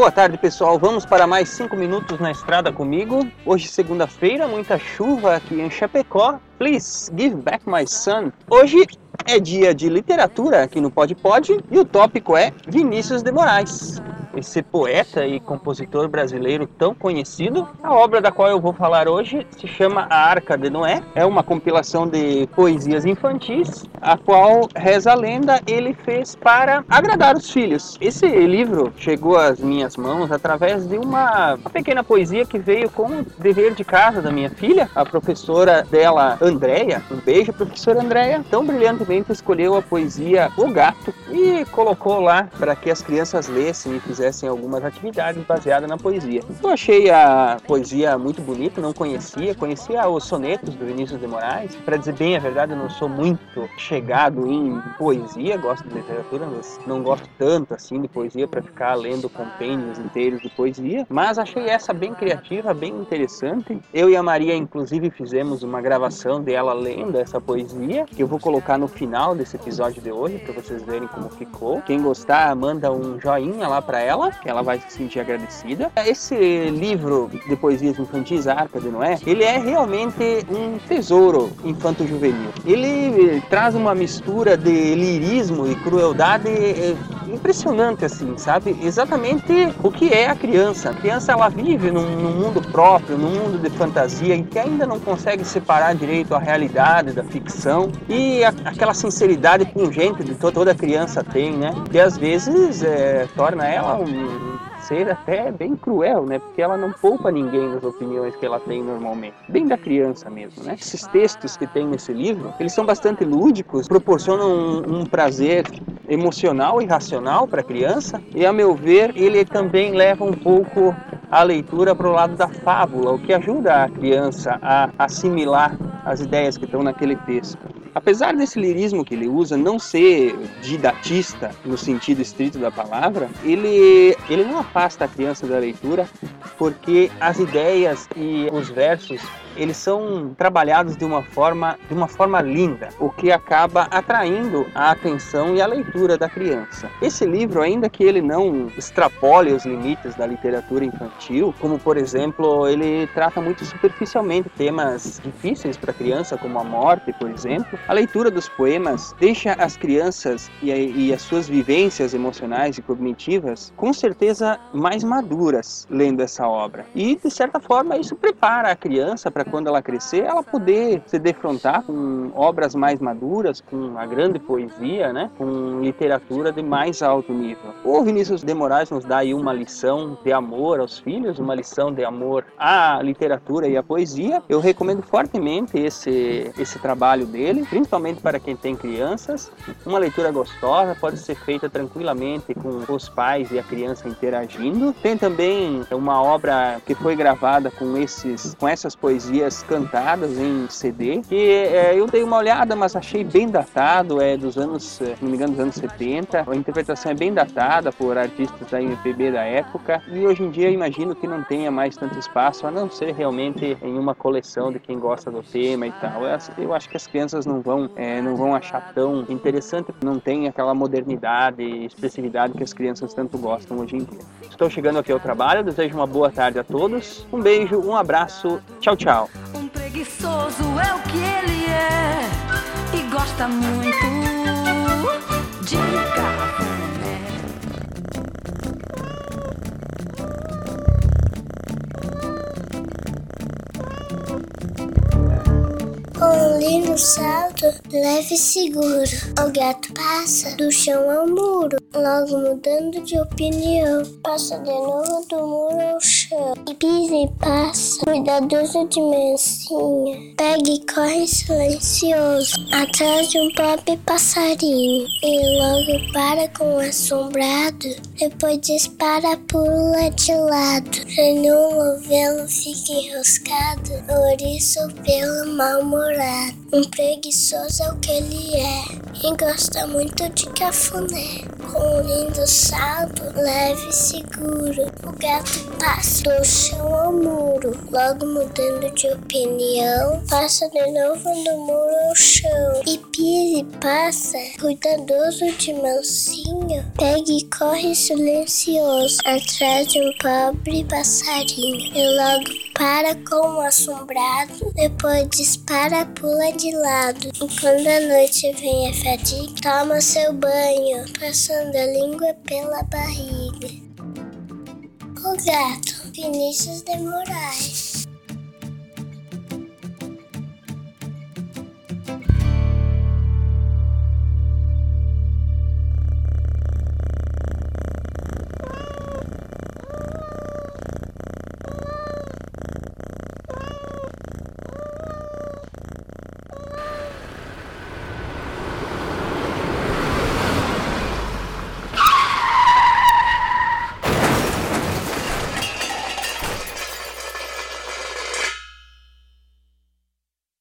Boa tarde, pessoal. Vamos para mais 5 minutos na estrada comigo. Hoje, segunda-feira, muita chuva aqui em Chapecó. Please give back my son. Hoje é dia de literatura aqui no Pod Pod e o tópico é Vinícius de Moraes esse poeta e compositor brasileiro tão conhecido. A obra da qual eu vou falar hoje se chama A Arca de Noé. É uma compilação de poesias infantis, a qual, reza a lenda, ele fez para agradar os filhos. Esse livro chegou às minhas mãos através de uma, pequena poesia que veio com o dever de casa da minha filha, a professora dela, Andréia. Um beijo, professora Andréia. Tão brilhantemente escolheu a poesia O Gato e colocou lá para que as crianças lessem e fizessem fizessem algumas atividades baseadas na poesia. Eu achei a poesia muito bonita, não conhecia, conhecia os sonetos do Vinícius de Moraes. Para dizer bem a verdade, eu não sou muito chegado em poesia, gosto de literatura, mas não gosto tanto assim de poesia para ficar lendo compêndios inteiros de poesia. Mas achei essa bem criativa, bem interessante. Eu e a Maria, inclusive, fizemos uma gravação dela lendo essa poesia, que eu vou colocar no final desse episódio de hoje para vocês verem como ficou. Quem gostar, manda um joinha lá para ela ela, que ela vai se sentir agradecida. Esse livro de poesias infantis, Arca de Noé, ele é realmente um tesouro infanto-juvenil. Ele traz uma mistura de lirismo e crueldade eh, impressionante, assim, sabe? Exatamente o que é a criança. A criança, ela vive num, num mundo próprio, num mundo de fantasia, e que ainda não consegue separar direito a realidade da ficção e a, aquela sinceridade pungente que toda criança tem, né? Que às vezes é, torna ela um ser até bem cruel, né? Porque ela não poupa ninguém nas opiniões que ela tem normalmente. Bem da criança mesmo, né? Esses textos que tem nesse livro, eles são bastante lúdicos, proporcionam um, um prazer emocional e racional para a criança. E a meu ver, ele também leva um pouco a leitura para o lado da fábula, o que ajuda a criança a assimilar as ideias que estão naquele texto. Apesar desse lirismo que ele usa não ser didatista no sentido estrito da palavra, ele, ele não afasta a criança da leitura porque as ideias e os versos eles são trabalhados de uma forma de uma forma linda, o que acaba atraindo a atenção e a leitura da criança. Esse livro, ainda que ele não extrapole os limites da literatura infantil, como por exemplo, ele trata muito superficialmente temas difíceis para a criança, como a morte, por exemplo, a leitura dos poemas deixa as crianças e, e as suas vivências emocionais e cognitivas com certeza mais maduras lendo essa obra. E de certa forma isso prepara a criança para quando ela crescer, ela poder se defrontar com obras mais maduras, com a grande poesia, né? com literatura de mais alto nível. O Vinícius de Moraes nos dá aí uma lição de amor aos filhos, uma lição de amor à literatura e à poesia. Eu recomendo fortemente esse, esse trabalho dele, principalmente para quem tem crianças. Uma leitura gostosa, pode ser feita tranquilamente com os pais e a criança interagindo. Tem também uma obra que foi gravada com esses com essas poesias poesias cantadas em CD, que é, eu dei uma olhada, mas achei bem datado, é dos anos, se não me engano, dos anos 70. A interpretação é bem datada por artistas da MPB da época, e hoje em dia imagino que não tenha mais tanto espaço, a não ser realmente em uma coleção de quem gosta do tema e tal. Eu acho que as crianças não vão, é, não vão achar tão interessante, não tem aquela modernidade e expressividade que as crianças tanto gostam hoje em dia. Estou chegando aqui ao trabalho, desejo uma boa tarde a todos, um beijo, um abraço, tchau, tchau. Preguiçoso é o que ele é e gosta muito de café. Oi. lindo salto, leve e seguro. O gato passa do chão ao muro, logo mudando de opinião. Passa de novo do muro ao chão. E pisa e passa, cuidadoso de mansinha. Pega e corre silencioso, atrás de um pobre passarinho. E logo para com o assombrado, depois dispara, pula de lado. Sem um novelo fica enroscado, ouriço pelo mal-humorado. Um preguiçoso é o que ele é, e gosta muito de cafuné. Com um lindo salto, leve e seguro, o gato passa do chão ao muro. Logo mudando de opinião, passa de novo do muro ao chão. E pisa e passa, cuidadoso de mansinho, pega e corre silencioso, atrás de um pobre passarinho. E logo para com o assombrado, depois dispara, pula de lado. E quando a noite vem a fadiga, toma seu banho, passando a língua pela barriga. O gato, Vinícius de Moraes.